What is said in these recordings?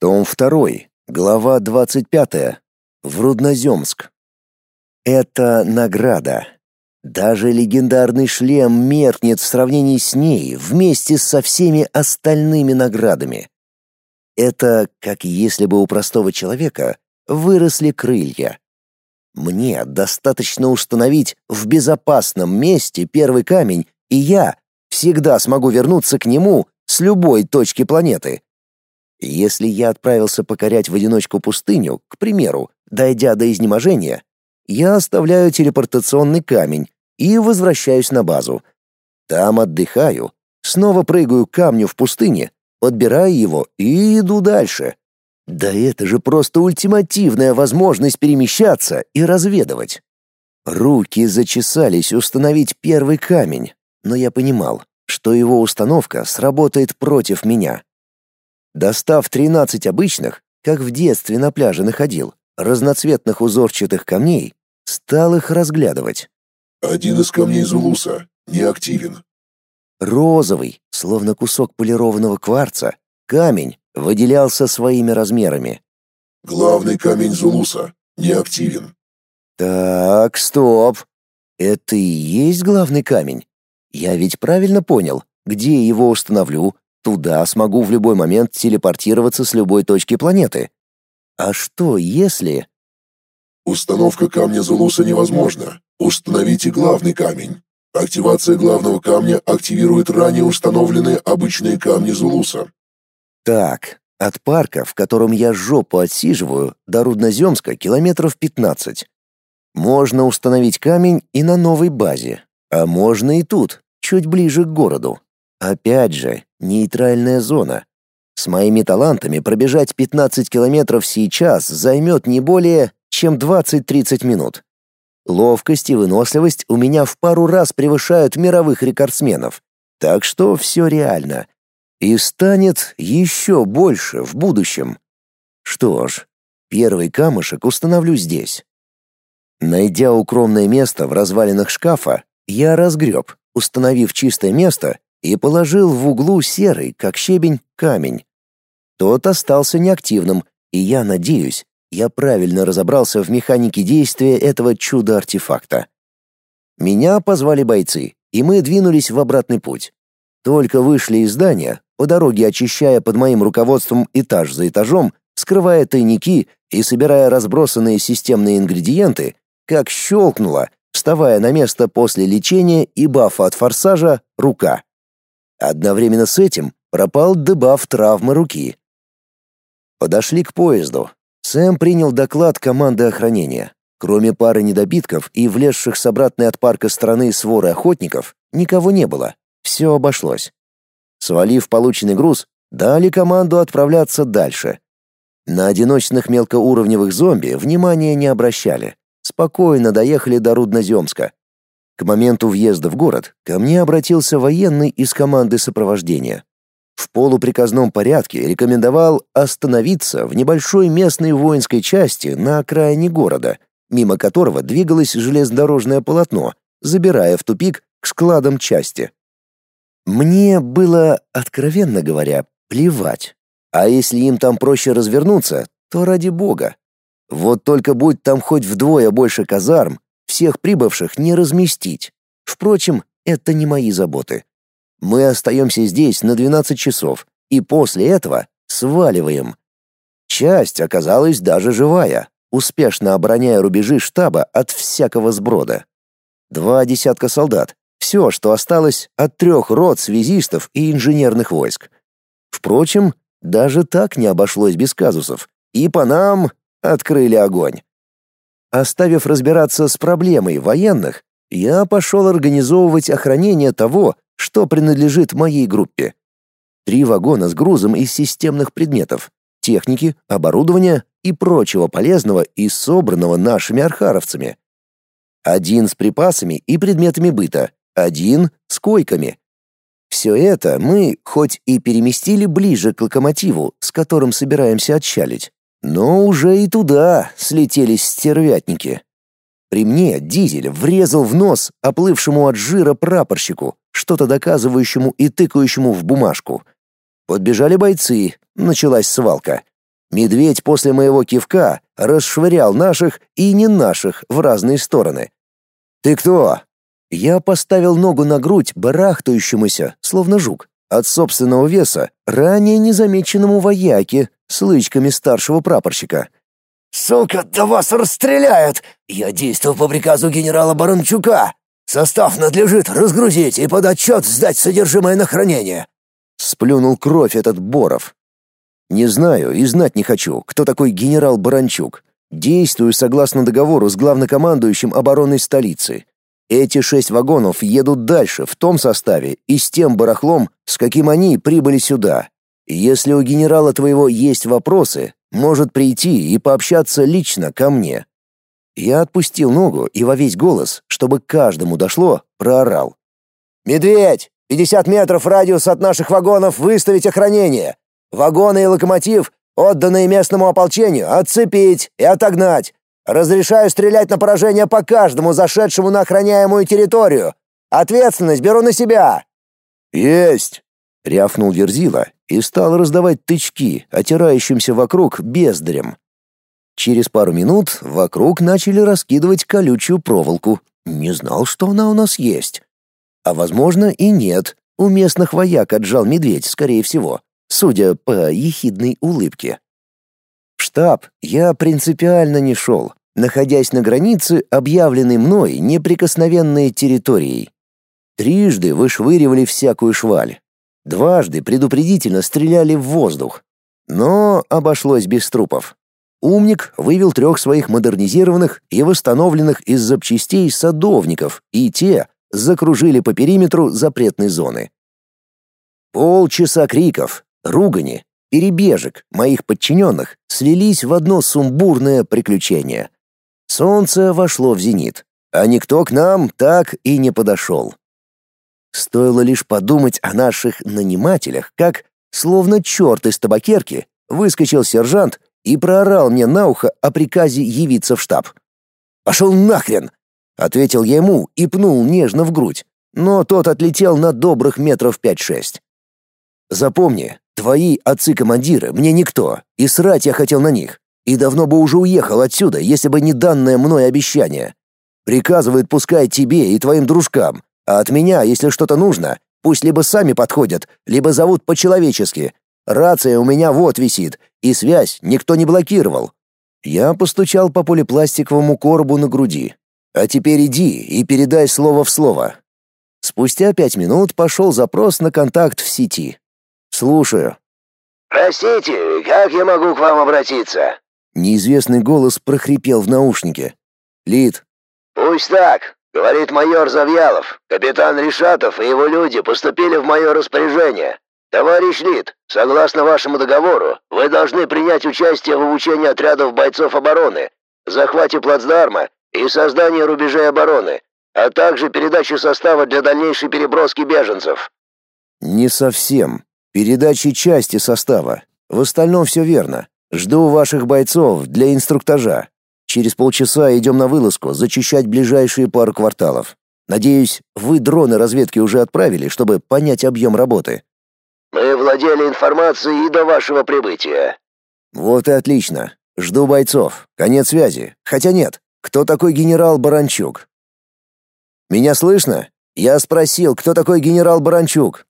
Том 2, глава 25. В Рудноземск. Это награда. Даже легендарный шлем меркнет в сравнении с ней вместе со всеми остальными наградами. Это как если бы у простого человека выросли крылья. Мне достаточно установить в безопасном месте первый камень, и я всегда смогу вернуться к нему с любой точки планеты. Если я отправился покорять в одиночку пустыню, к примеру, дойдя до изнеможения, я оставляю телепортационный камень и возвращаюсь на базу. Там отдыхаю, снова прыгаю к камню в пустыне, подбираю его и иду дальше. Да это же просто ультимативная возможность перемещаться и разведывать. Руки зачесались установить первый камень, но я понимал, что его установка сработает против меня. Достав 13 обычных, как в детстве на пляже находил, разноцветных узорчатых камней, стал их разглядывать. Один из камней Зулуса не активен. Розовый, словно кусок полированного кварца, камень выделялся своими размерами. Главный камень Зулуса не активен. Так, стоп. Это и есть главный камень? Я ведь правильно понял, где его установлю, Туда смогу в любой момент телепортироваться с любой точки планеты. А что, если... Установка камня Зулуса невозможна. Установите главный камень. Активация главного камня активирует ранее установленные обычные камни Зулуса. Так, от парка, в котором я жопу отсиживаю, до Рудноземска километров 15. Можно установить камень и на новой базе, а можно и тут, чуть ближе к городу. Опять же, нейтральная зона. С моими талантами пробежать 15 километров сейчас займет не более чем 20-30 минут. Ловкость и выносливость у меня в пару раз превышают мировых рекордсменов. Так что все реально. И станет еще больше в будущем. Что ж, первый камушек установлю здесь. Найдя укромное место в развалинах шкафа, я разгреб, установив чистое место и положил в углу серый, как щебень, камень. Тот остался неактивным, и я надеюсь, я правильно разобрался в механике действия этого чуда-артефакта. Меня позвали бойцы, и мы двинулись в обратный путь. Только вышли из здания, по дороге очищая под моим руководством этаж за этажом, скрывая тайники и собирая разбросанные системные ингредиенты, как щелкнуло, вставая на место после лечения и бафа от форсажа, рука. Одновременно с этим пропал дебаф травмы руки. Подошли к поезду. Сэм принял доклад команды охранения. Кроме пары недобитков и влезших с обратной от парка стороны своры охотников, никого не было. Все обошлось. Свалив полученный груз, дали команду отправляться дальше. На одиночных мелкоуровневых зомби внимания не обращали. Спокойно доехали до Рудноземска. К моменту въезда в город ко мне обратился военный из команды сопровождения. В полуприказном порядке рекомендовал остановиться в небольшой местной воинской части на окраине города, мимо которого двигалось железнодорожное полотно, забирая в тупик к складам части. Мне было, откровенно говоря, плевать. А если им там проще развернуться, то ради бога. Вот только будь там хоть вдвое больше казарм, всех прибывших не разместить. Впрочем, это не мои заботы. Мы остаемся здесь на 12 часов, и после этого сваливаем. Часть оказалась даже живая, успешно обороняя рубежи штаба от всякого сброда. Два десятка солдат. Все, что осталось от трех рот связистов и инженерных войск. Впрочем, даже так не обошлось без казусов, и по нам открыли огонь. Оставив разбираться с проблемой военных, я пошел организовывать охранение того, что принадлежит моей группе. Три вагона с грузом из системных предметов, техники, оборудования и прочего полезного и собранного нашими архаровцами. Один с припасами и предметами быта, один с койками. Все это мы хоть и переместили ближе к локомотиву, с которым собираемся отчалить, но уже и туда слетелись стервятники. При мне дизель врезал в нос оплывшему от жира прапорщику, что-то доказывающему и тыкающему в бумажку. Подбежали бойцы, началась свалка. Медведь после моего кивка расшвырял наших и не наших в разные стороны. «Ты кто?» Я поставил ногу на грудь барахтающемуся, словно жук, от собственного веса, ранее незамеченному вояке с лычками старшего прапорщика. «Сука, да вас расстреляют! Я действую по приказу генерала Баранчука! Состав надлежит разгрузить и под отчет сдать содержимое на хранение!» Сплюнул кровь этот Боров. «Не знаю и знать не хочу, кто такой генерал Баранчук. Действую согласно договору с главнокомандующим обороны столицы. Эти шесть вагонов едут дальше в том составе и с тем барахлом, с каким они прибыли сюда. Если у генерала твоего есть вопросы, может прийти и пообщаться лично ко мне. Я отпустил ногу и во весь голос, чтобы каждому дошло, проорал. «Медведь! 50 метров радиус от наших вагонов выставить охранение! Вагоны и локомотив, отданные местному ополчению, отцепить и отогнать! Разрешаю стрелять на поражение по каждому зашедшему на охраняемую территорию! Ответственность беру на себя!» «Есть!» — рявкнул Верзила и стал раздавать тычки, отирающимся вокруг бездарям. Через пару минут вокруг начали раскидывать колючую проволоку. Не знал, что она у нас есть. А возможно и нет. У местных вояк отжал медведь, скорее всего, судя по ехидной улыбке. В штаб я принципиально не шел, находясь на границе, объявленной мной неприкосновенной территорией. Трижды вышвыривали всякую шваль. Дважды предупредительно стреляли в воздух. Но обошлось без трупов. Умник вывел трех своих модернизированных и восстановленных из запчастей садовников, и те закружили по периметру запретной зоны. Полчаса криков, ругани, перебежек моих подчиненных слились в одно сумбурное приключение. Солнце вошло в зенит, а никто к нам так и не подошел. Стоило лишь подумать о наших нанимателях, как, словно черт из табакерки, выскочил сержант и проорал мне на ухо о приказе явиться в штаб. «Пошел нахрен!» — ответил я ему и пнул нежно в грудь, но тот отлетел на добрых метров пять-шесть. «Запомни, твои отцы-командиры мне никто, и срать я хотел на них, и давно бы уже уехал отсюда, если бы не данное мной обещание. Приказывает пускай тебе и твоим дружкам, а от меня, если что-то нужно, пусть либо сами подходят, либо зовут по-человечески. Рация у меня вот висит, и связь никто не блокировал. Я постучал по полипластиковому коробу на груди. А теперь иди и передай слово в слово. Спустя пять минут пошел запрос на контакт в сети. Слушаю. «Простите, как я могу к вам обратиться?» Неизвестный голос прохрипел в наушнике. «Лид». «Пусть так. Говорит майор Завьялов, капитан Решатов и его люди поступили в мое распоряжение. Товарищ Лид, согласно вашему договору, вы должны принять участие в обучении отрядов бойцов обороны, захвате плацдарма и создании рубежей обороны, а также передаче состава для дальнейшей переброски беженцев. Не совсем. Передачи части состава. В остальном все верно. Жду ваших бойцов для инструктажа. Через полчаса идем на вылазку, зачищать ближайшие пару кварталов. Надеюсь, вы дроны разведки уже отправили, чтобы понять объем работы. Мы владели информацией и до вашего прибытия. Вот и отлично. Жду бойцов. Конец связи. Хотя нет. Кто такой генерал Баранчук? Меня слышно? Я спросил, кто такой генерал Баранчук?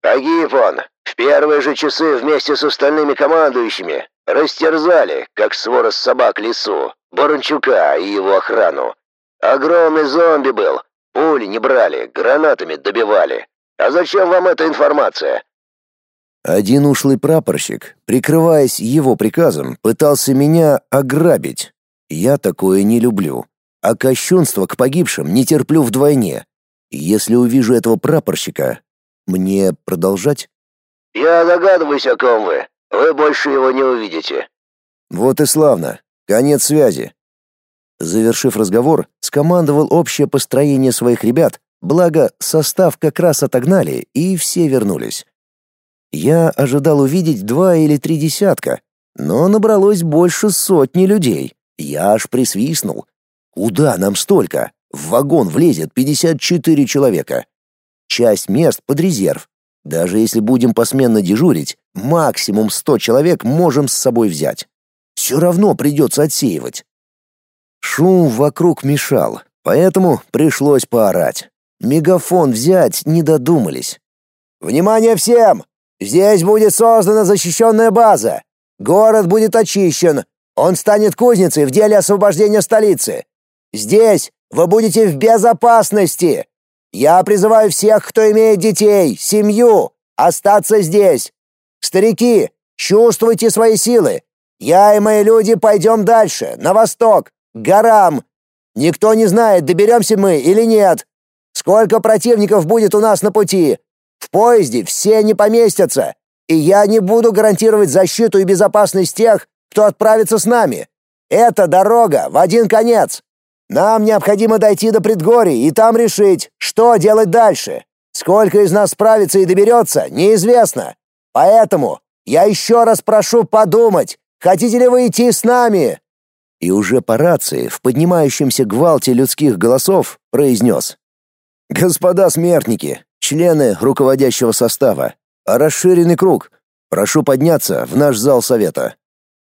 Погиб он. В первые же часы вместе с остальными командующими. Растерзали, как свора собак лесу, Баранчука и его охрану. Огромный зомби был. Пули не брали, гранатами добивали. А зачем вам эта информация? Один ушлый прапорщик, прикрываясь его приказом, пытался меня ограбить. Я такое не люблю. А кощунство к погибшим не терплю вдвойне. Если увижу этого прапорщика, мне продолжать? Я догадываюсь, о ком вы. Вы больше его не увидите. Вот и славно. Конец связи. Завершив разговор, скомандовал общее построение своих ребят, благо состав как раз отогнали, и все вернулись. Я ожидал увидеть два или три десятка, но набралось больше сотни людей. Я аж присвистнул. Куда нам столько? В вагон влезет 54 человека. Часть мест под резерв. Даже если будем посменно дежурить, максимум 100 человек можем с собой взять. Все равно придется отсеивать. Шум вокруг мешал, поэтому пришлось поорать. Мегафон взять не додумались. «Внимание всем! Здесь будет создана защищенная база. Город будет очищен. Он станет кузницей в деле освобождения столицы. Здесь вы будете в безопасности. Я призываю всех, кто имеет детей, семью, остаться здесь. Старики, чувствуйте свои силы. Я и мои люди пойдем дальше, на восток, к горам. Никто не знает, доберемся мы или нет. Сколько противников будет у нас на пути? В поезде все не поместятся, и я не буду гарантировать защиту и безопасность тех, кто отправится с нами. Это дорога в один конец. Нам необходимо дойти до предгорий и там решить, что делать дальше. Сколько из нас справится и доберется, неизвестно. Поэтому я еще раз прошу подумать, хотите ли вы идти с нами?» И уже по рации, в поднимающемся гвалте людских голосов, произнес. «Господа смертники, члены руководящего состава, расширенный круг, прошу подняться в наш зал совета».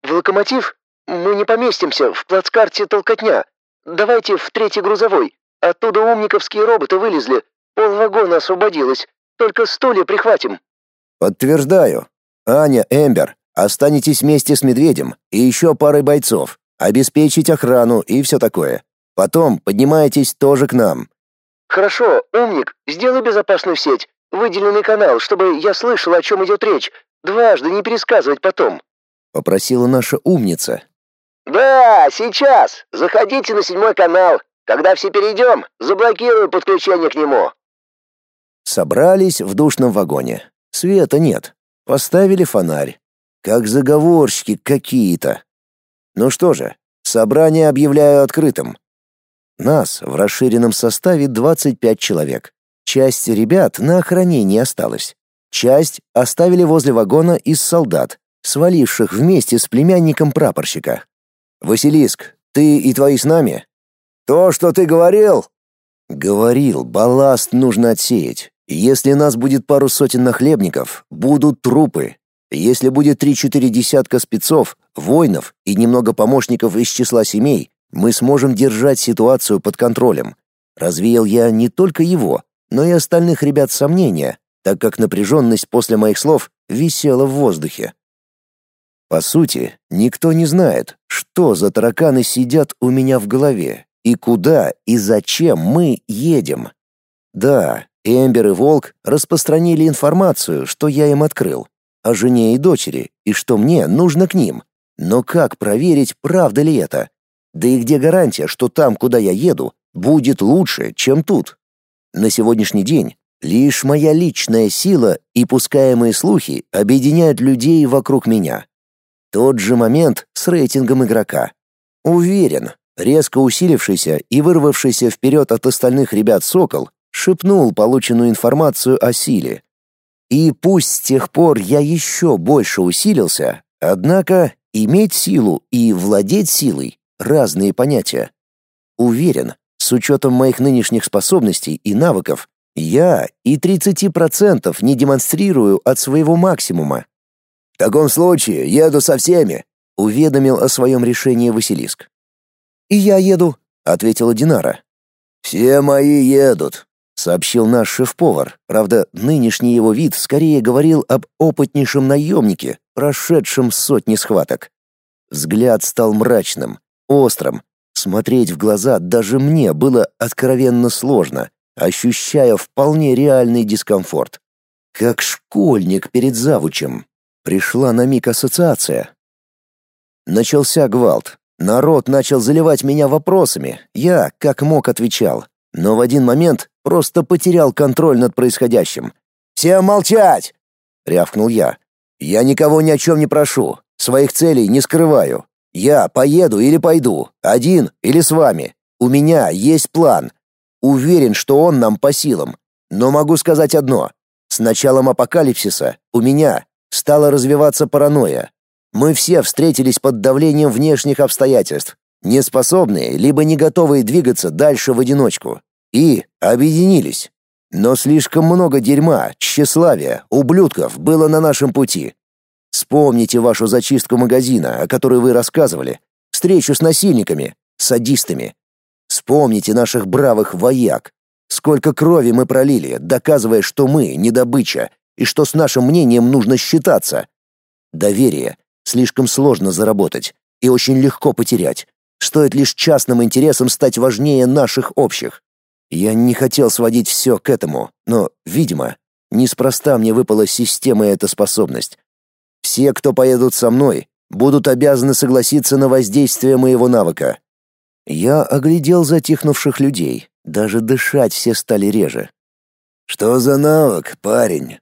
«В локомотив? Мы не поместимся, в плацкарте толкотня. Давайте в третий грузовой. Оттуда умниковские роботы вылезли. Пол вагона освободилось. Только стулья прихватим. Подтверждаю. Аня, Эмбер, останетесь вместе с Медведем и еще парой бойцов. Обеспечить охрану и все такое. Потом поднимайтесь тоже к нам. Хорошо, умник, сделай безопасную сеть, выделенный канал, чтобы я слышал, о чем идет речь. Дважды не пересказывать потом. Попросила наша умница, «Да, сейчас. Заходите на седьмой канал. Когда все перейдем, заблокирую подключение к нему». Собрались в душном вагоне. Света нет. Поставили фонарь. Как заговорщики какие-то. Ну что же, собрание объявляю открытым. Нас в расширенном составе 25 человек. Часть ребят на охранении осталась. Часть оставили возле вагона из солдат, сваливших вместе с племянником прапорщика. Василиск, ты и твои с нами? То, что ты говорил? Говорил, балласт нужно отсеять. Если нас будет пару сотен нахлебников, будут трупы. Если будет три-четыре десятка спецов, воинов и немного помощников из числа семей, мы сможем держать ситуацию под контролем. Развеял я не только его, но и остальных ребят сомнения, так как напряженность после моих слов висела в воздухе. По сути, никто не знает, что за тараканы сидят у меня в голове и куда и зачем мы едем. Да, Эмбер и Волк распространили информацию, что я им открыл, о жене и дочери, и что мне нужно к ним. Но как проверить, правда ли это? Да и где гарантия, что там, куда я еду, будет лучше, чем тут? На сегодняшний день лишь моя личная сила и пускаемые слухи объединяют людей вокруг меня. Тот же момент с рейтингом игрока. Уверен, резко усилившийся и вырвавшийся вперед от остальных ребят Сокол шепнул полученную информацию о силе. И пусть с тех пор я еще больше усилился, однако иметь силу и владеть силой — разные понятия. Уверен, с учетом моих нынешних способностей и навыков, я и 30% не демонстрирую от своего максимума таком случае еду со всеми», — уведомил о своем решении Василиск. «И я еду», — ответила Динара. «Все мои едут», — сообщил наш шеф-повар. Правда, нынешний его вид скорее говорил об опытнейшем наемнике, прошедшем сотни схваток. Взгляд стал мрачным, острым. Смотреть в глаза даже мне было откровенно сложно, ощущая вполне реальный дискомфорт. Как школьник перед завучем. Пришла на миг ассоциация. Начался гвалт. Народ начал заливать меня вопросами. Я, как мог, отвечал. Но в один момент просто потерял контроль над происходящим. «Всем молчать!» — рявкнул я. «Я никого ни о чем не прошу. Своих целей не скрываю. Я поеду или пойду, один или с вами. У меня есть план. Уверен, что он нам по силам. Но могу сказать одно. С началом апокалипсиса у меня стала развиваться паранойя. Мы все встретились под давлением внешних обстоятельств, неспособные либо не готовые двигаться дальше в одиночку, и объединились. Но слишком много дерьма, тщеславия, ублюдков было на нашем пути. Вспомните вашу зачистку магазина, о которой вы рассказывали, встречу с насильниками, садистами. Вспомните наших бравых вояк. Сколько крови мы пролили, доказывая, что мы не добыча и что с нашим мнением нужно считаться. Доверие слишком сложно заработать и очень легко потерять. Стоит лишь частным интересам стать важнее наших общих. Я не хотел сводить все к этому, но, видимо, неспроста мне выпала система эта способность. Все, кто поедут со мной, будут обязаны согласиться на воздействие моего навыка. Я оглядел затихнувших людей, даже дышать все стали реже. Что за навык, парень?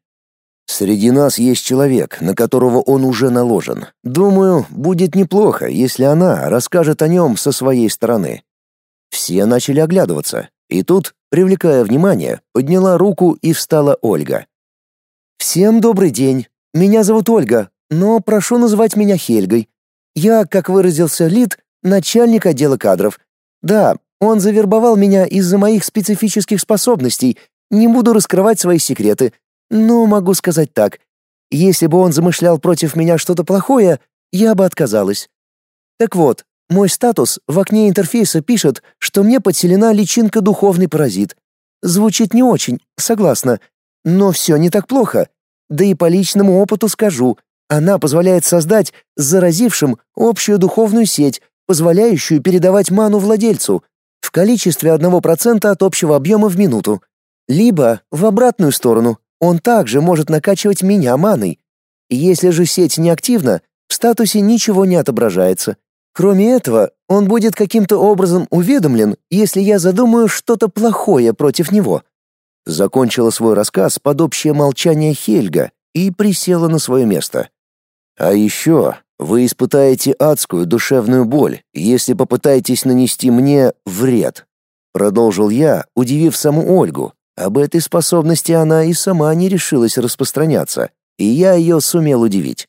Среди нас есть человек, на которого он уже наложен. Думаю, будет неплохо, если она расскажет о нем со своей стороны. Все начали оглядываться, и тут, привлекая внимание, подняла руку и встала Ольга. «Всем добрый день. Меня зовут Ольга, но прошу называть меня Хельгой. Я, как выразился Лид, начальник отдела кадров. Да, он завербовал меня из-за моих специфических способностей. Не буду раскрывать свои секреты, но могу сказать так. Если бы он замышлял против меня что-то плохое, я бы отказалась. Так вот, мой статус в окне интерфейса пишет, что мне подселена личинка духовный паразит. Звучит не очень, согласна. Но все не так плохо. Да и по личному опыту скажу, она позволяет создать с заразившим общую духовную сеть, позволяющую передавать ману владельцу в количестве 1% от общего объема в минуту. Либо в обратную сторону, он также может накачивать меня маной. Если же сеть неактивна, в статусе ничего не отображается. Кроме этого, он будет каким-то образом уведомлен, если я задумаю что-то плохое против него. Закончила свой рассказ под общее молчание Хельга и присела на свое место. А еще вы испытаете адскую душевную боль, если попытаетесь нанести мне вред, продолжил я, удивив саму Ольгу. Об этой способности она и сама не решилась распространяться, и я ее сумел удивить.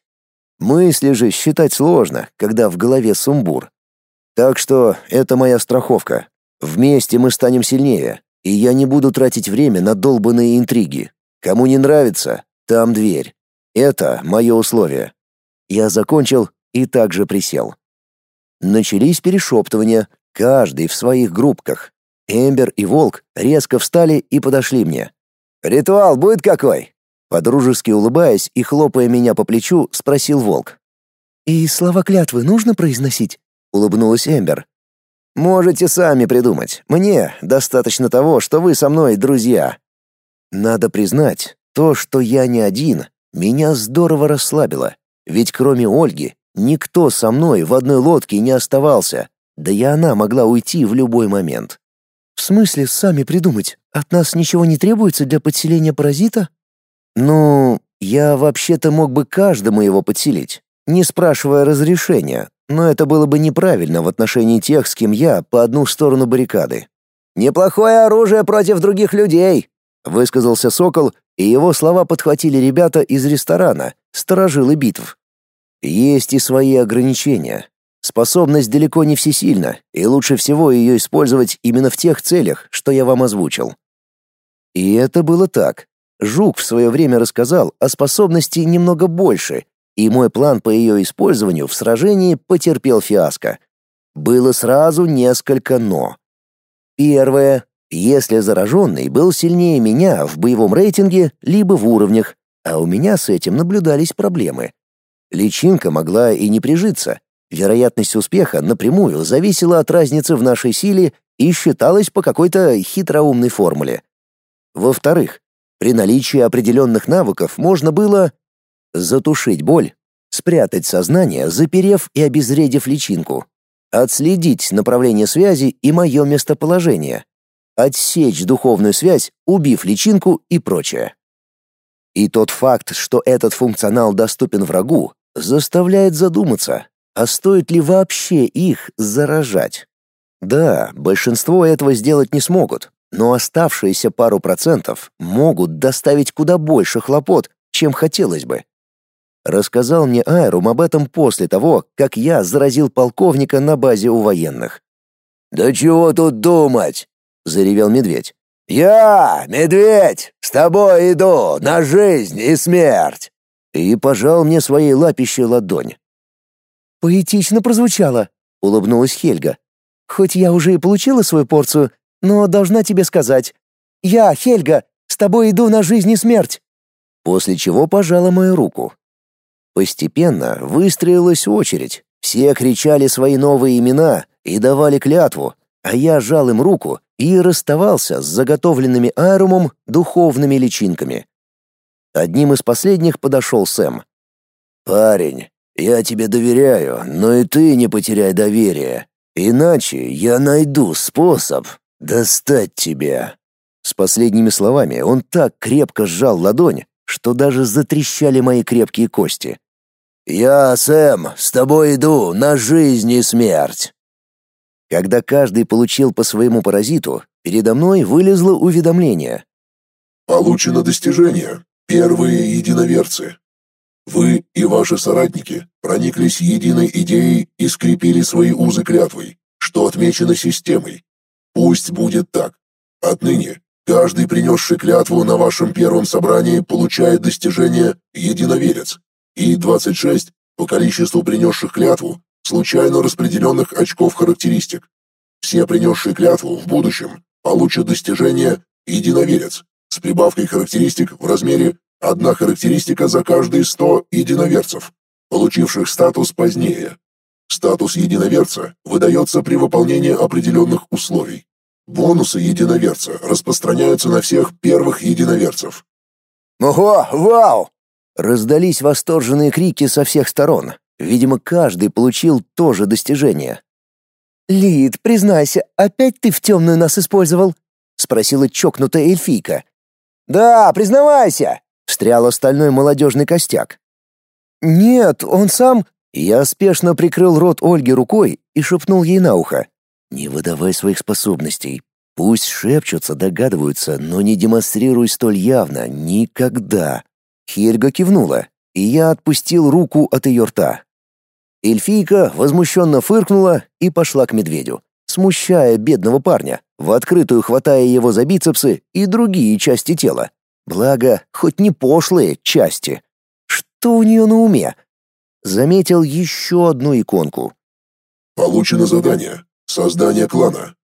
Мысли же считать сложно, когда в голове сумбур. Так что это моя страховка. Вместе мы станем сильнее, и я не буду тратить время на долбанные интриги. Кому не нравится, там дверь. Это мое условие. Я закончил и также присел. Начались перешептывания, каждый в своих группках. Эмбер и Волк резко встали и подошли мне. «Ритуал будет какой?» Подружески улыбаясь и хлопая меня по плечу, спросил Волк. «И слова клятвы нужно произносить?» — улыбнулась Эмбер. «Можете сами придумать. Мне достаточно того, что вы со мной друзья». Надо признать, то, что я не один, меня здорово расслабило. Ведь кроме Ольги, никто со мной в одной лодке не оставался, да и она могла уйти в любой момент. «В смысле сами придумать? От нас ничего не требуется для подселения паразита?» Ну, я вообще-то мог бы каждому его подселить, не спрашивая разрешения, но это было бы неправильно в отношении тех, с кем я по одну сторону баррикады. «Неплохое оружие против других людей», — высказался Сокол, и его слова подхватили ребята из ресторана, сторожилы битв. Есть и свои ограничения. Способность далеко не всесильна, и лучше всего ее использовать именно в тех целях, что я вам озвучил. И это было так. Жук в свое время рассказал о способности немного больше, и мой план по ее использованию в сражении потерпел фиаско. Было сразу несколько «но». Первое. Если зараженный был сильнее меня в боевом рейтинге, либо в уровнях, а у меня с этим наблюдались проблемы. Личинка могла и не прижиться. Вероятность успеха напрямую зависела от разницы в нашей силе и считалась по какой-то хитроумной формуле. Во-вторых, при наличии определенных навыков можно было затушить боль, спрятать сознание, заперев и обезвредив личинку, отследить направление связи и мое местоположение, отсечь духовную связь, убив личинку и прочее. И тот факт, что этот функционал доступен врагу, заставляет задуматься, а стоит ли вообще их заражать. Да, большинство этого сделать не смогут, но оставшиеся пару процентов могут доставить куда больше хлопот, чем хотелось бы. Рассказал мне Айрум об этом после того, как я заразил полковника на базе у военных. «Да чего тут думать?» — заревел медведь. «Я, медведь, с тобой иду на жизнь и смерть!» И пожал мне своей лапищей ладонь. «Поэтично прозвучало», — улыбнулась Хельга. «Хоть я уже и получила свою порцию, но должна тебе сказать. Я, Хельга, с тобой иду на жизнь и смерть!» После чего пожала мою руку. Постепенно выстроилась очередь. Все кричали свои новые имена и давали клятву, а я жал им руку и расставался с заготовленными аэрумом духовными личинками. Одним из последних подошел Сэм. «Парень, я тебе доверяю, но и ты не потеряй доверие, иначе я найду способ достать тебя». С последними словами он так крепко сжал ладонь, что даже затрещали мои крепкие кости. «Я, Сэм, с тобой иду на жизнь и смерть!» Когда каждый получил по своему паразиту, передо мной вылезло уведомление. «Получено достижение. Первые единоверцы. Вы и ваши соратники прониклись единой идеей и скрепили свои узы клятвой, что отмечено системой. Пусть будет так. Отныне Каждый, принесший клятву на вашем первом собрании, получает достижение «Единоверец» и 26 по количеству принесших клятву, случайно распределенных очков характеристик. Все принесшие клятву в будущем получат достижение «Единоверец» с прибавкой характеристик в размере одна характеристика за каждые 100 единоверцев, получивших статус позднее. Статус единоверца выдается при выполнении определенных условий. Бонусы единоверца распространяются на всех первых единоверцев. «Ого, вау!» Раздались восторженные крики со всех сторон. Видимо, каждый получил то же достижение. «Лид, признайся, опять ты в темную нас использовал?» — спросила чокнутая эльфийка. «Да, признавайся!» — встрял остальной молодежный костяк. «Нет, он сам...» Я спешно прикрыл рот Ольги рукой и шепнул ей на ухо. Не выдавай своих способностей. Пусть шепчутся, догадываются, но не демонстрируй столь явно никогда. Хельга кивнула, и я отпустил руку от ее рта. Эльфийка возмущенно фыркнула и пошла к медведю, смущая бедного парня, в открытую хватая его за бицепсы и другие части тела. Благо, хоть не пошлые части. Что у нее на уме? Заметил еще одну иконку. Получено задание. Создание клана.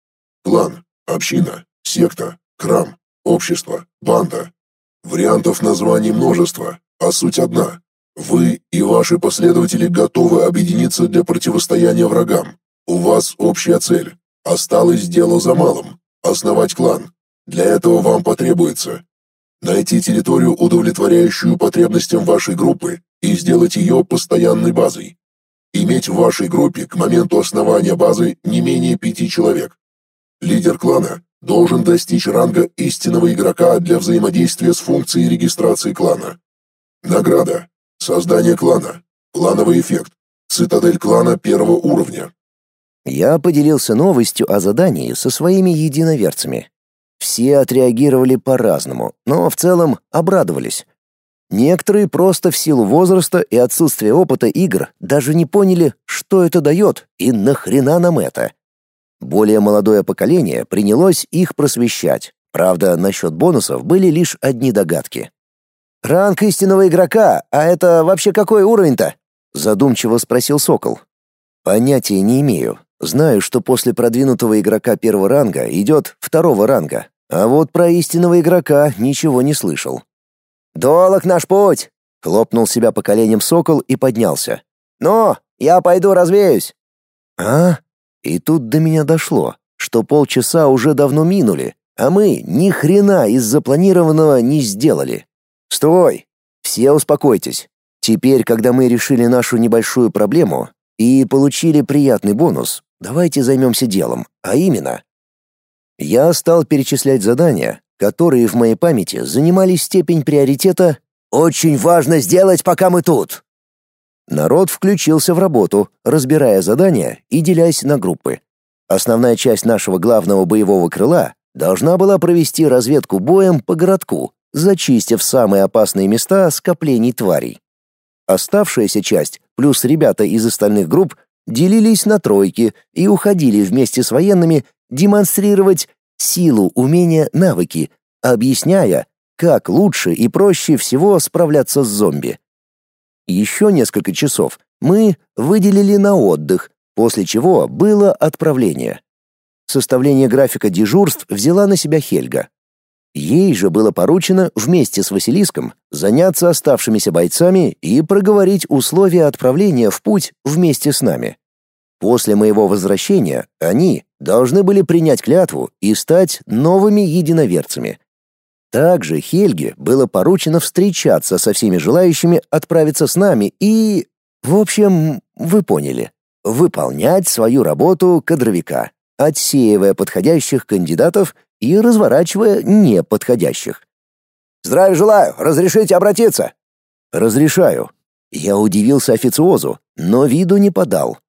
Клан, община, секта, храм, общество, банда. Вариантов названий множество, а суть одна. Вы и ваши последователи готовы объединиться для противостояния врагам. У вас общая цель. Осталось дело за малым – основать клан. Для этого вам потребуется найти территорию, удовлетворяющую потребностям вашей группы, и сделать ее постоянной базой. Иметь в вашей группе к моменту основания базы не менее пяти человек. Лидер клана должен достичь ранга истинного игрока для взаимодействия с функцией регистрации клана. Награда. Создание клана. Клановый эффект. Цитадель клана первого уровня. Я поделился новостью о задании со своими единоверцами. Все отреагировали по-разному, но в целом обрадовались. Некоторые просто в силу возраста и отсутствия опыта игр даже не поняли, что это дает и нахрена нам это. Более молодое поколение принялось их просвещать. Правда, насчет бонусов были лишь одни догадки. «Ранг истинного игрока, а это вообще какой уровень-то?» задумчиво спросил Сокол. «Понятия не имею. Знаю, что после продвинутого игрока первого ранга идет второго ранга, а вот про истинного игрока ничего не слышал. «Долог наш путь!» — хлопнул себя по коленям сокол и поднялся. «Ну, я пойду развеюсь». «А?» И тут до меня дошло, что полчаса уже давно минули, а мы ни хрена из запланированного не сделали. «Стой! Все успокойтесь. Теперь, когда мы решили нашу небольшую проблему и получили приятный бонус, давайте займемся делом, а именно...» Я стал перечислять задания, которые в моей памяти занимали степень приоритета «Очень важно сделать, пока мы тут». Народ включился в работу, разбирая задания и делясь на группы. Основная часть нашего главного боевого крыла должна была провести разведку боем по городку, зачистив самые опасные места скоплений тварей. Оставшаяся часть, плюс ребята из остальных групп, делились на тройки и уходили вместе с военными демонстрировать силу, умения, навыки, объясняя, как лучше и проще всего справляться с зомби. Еще несколько часов мы выделили на отдых, после чего было отправление. Составление графика дежурств взяла на себя Хельга. Ей же было поручено вместе с Василиском заняться оставшимися бойцами и проговорить условия отправления в путь вместе с нами. После моего возвращения они должны были принять клятву и стать новыми единоверцами. Также Хельге было поручено встречаться со всеми желающими отправиться с нами и... В общем, вы поняли. Выполнять свою работу кадровика, отсеивая подходящих кандидатов и разворачивая неподходящих. «Здравия желаю! Разрешите обратиться?» «Разрешаю». Я удивился официозу, но виду не подал.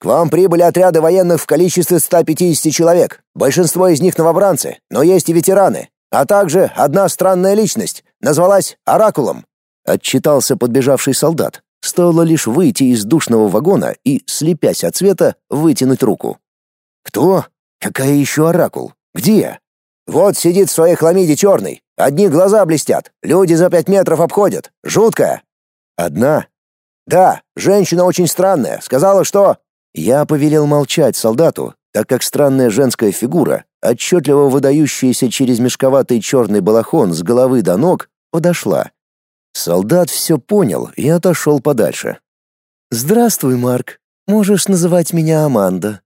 «К вам прибыли отряды военных в количестве 150 человек. Большинство из них новобранцы, но есть и ветераны. А также одна странная личность, назвалась Оракулом», — отчитался подбежавший солдат. Стоило лишь выйти из душного вагона и, слепясь от света, вытянуть руку. «Кто? Какая еще Оракул? Где?» «Вот сидит в своей хламиде черный. Одни глаза блестят. Люди за пять метров обходят. Жуткая». «Одна?» «Да, женщина очень странная. Сказала, что...» Я повелел молчать солдату, так как странная женская фигура, отчетливо выдающаяся через мешковатый черный балахон с головы до ног, подошла. Солдат все понял и отошел подальше. «Здравствуй, Марк. Можешь называть меня Аманда».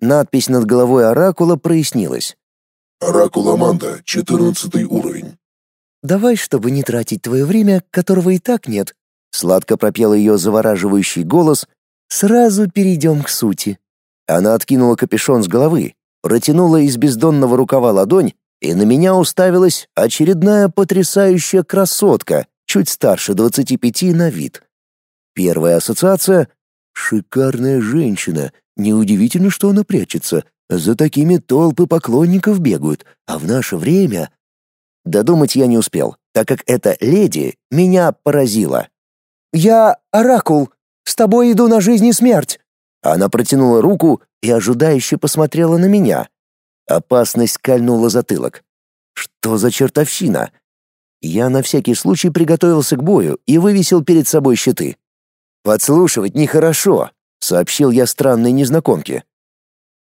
Надпись над головой оракула прояснилась. «Оракул Аманда, четырнадцатый уровень». «Давай, чтобы не тратить твое время, которого и так нет», — сладко пропел ее завораживающий голос, — «сразу перейдем к сути». Она откинула капюшон с головы, протянула из бездонного рукава ладонь, и на меня уставилась очередная потрясающая красотка, чуть старше двадцати пяти на вид. Первая ассоциация — шикарная женщина. Неудивительно, что она прячется. За такими толпы поклонников бегают, а в наше время... Додумать я не успел, так как эта леди меня поразила. «Я Оракул. С тобой иду на жизнь и смерть. Она протянула руку и ожидающе посмотрела на меня. Опасность кольнула затылок. Что за чертовщина? Я на всякий случай приготовился к бою и вывесил перед собой щиты. «Подслушивать нехорошо», — сообщил я странной незнакомке.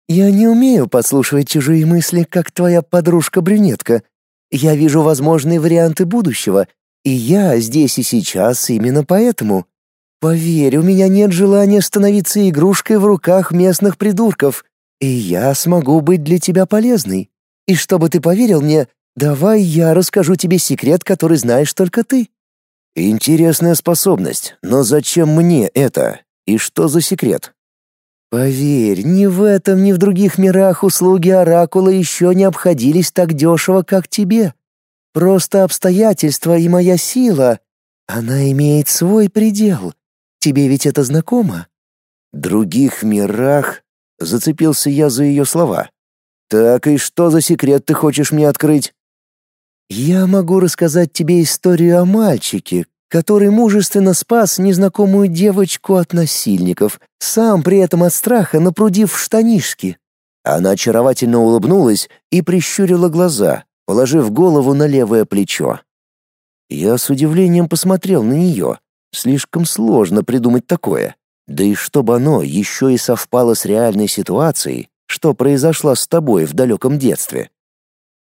«Я не умею подслушивать чужие мысли, как твоя подружка-брюнетка. Я вижу возможные варианты будущего, и я здесь и сейчас именно поэтому. Поверь, у меня нет желания становиться игрушкой в руках местных придурков, и я смогу быть для тебя полезной. И чтобы ты поверил мне, давай я расскажу тебе секрет, который знаешь только ты». «Интересная способность, но зачем мне это? И что за секрет?» «Поверь, ни в этом, ни в других мирах услуги Оракула еще не обходились так дешево, как тебе. Просто обстоятельства и моя сила, она имеет свой предел. Тебе ведь это знакомо?» «Других мирах?» — зацепился я за ее слова. «Так и что за секрет ты хочешь мне открыть?» «Я могу рассказать тебе историю о мальчике, который мужественно спас незнакомую девочку от насильников, сам при этом от страха напрудив штанишки». Она очаровательно улыбнулась и прищурила глаза, положив голову на левое плечо. Я с удивлением посмотрел на нее. Слишком сложно придумать такое. Да и чтобы оно еще и совпало с реальной ситуацией, что произошло с тобой в далеком детстве.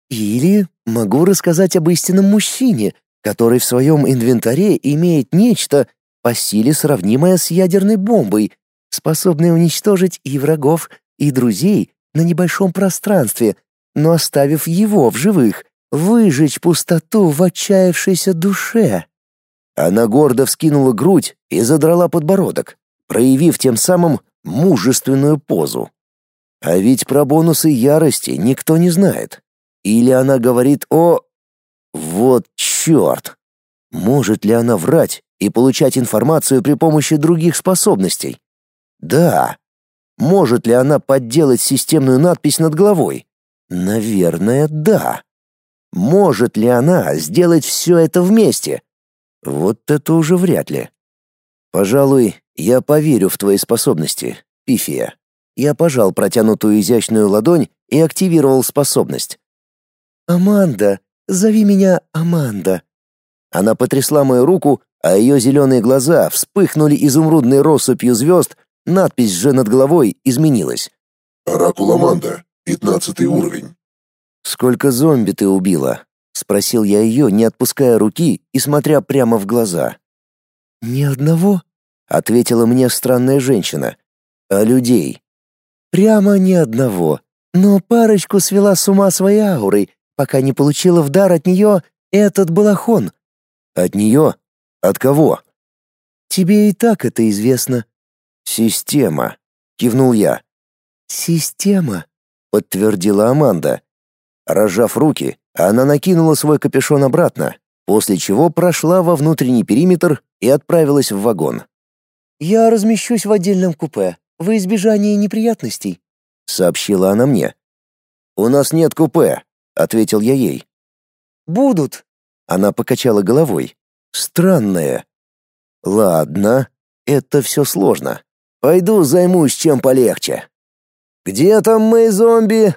Или могу рассказать об истинном мужчине, который в своем инвентаре имеет нечто по силе сравнимое с ядерной бомбой, способное уничтожить и врагов, и друзей на небольшом пространстве, но оставив его в живых, выжечь пустоту в отчаявшейся душе. Она гордо вскинула грудь и задрала подбородок, проявив тем самым мужественную позу. А ведь про бонусы ярости никто не знает. Или она говорит о... Вот черт! Может ли она врать и получать информацию при помощи других способностей? Да. Может ли она подделать системную надпись над головой? Наверное, да. Может ли она сделать все это вместе? Вот это уже вряд ли. Пожалуй, я поверю в твои способности, Пифия. Я пожал протянутую изящную ладонь и активировал способность. «Аманда, зови меня Аманда». Она потрясла мою руку, а ее зеленые глаза вспыхнули изумрудной россыпью звезд, надпись же над головой изменилась. «Оракул Аманда, пятнадцатый уровень». «Сколько зомби ты убила?» — спросил я ее, не отпуская руки и смотря прямо в глаза. «Ни одного?» — ответила мне странная женщина. «А людей?» «Прямо ни одного. Но парочку свела с ума своей аурой, пока не получила в дар от нее этот балахон». «От нее? От кого?» «Тебе и так это известно». «Система», — кивнул я. «Система», — подтвердила Аманда. Разжав руки, она накинула свой капюшон обратно, после чего прошла во внутренний периметр и отправилась в вагон. «Я размещусь в отдельном купе, во избежание неприятностей», — сообщила она мне. «У нас нет купе», — ответил я ей. «Будут», — она покачала головой. «Странное». «Ладно, это все сложно. Пойду займусь чем полегче». «Где там мои зомби?»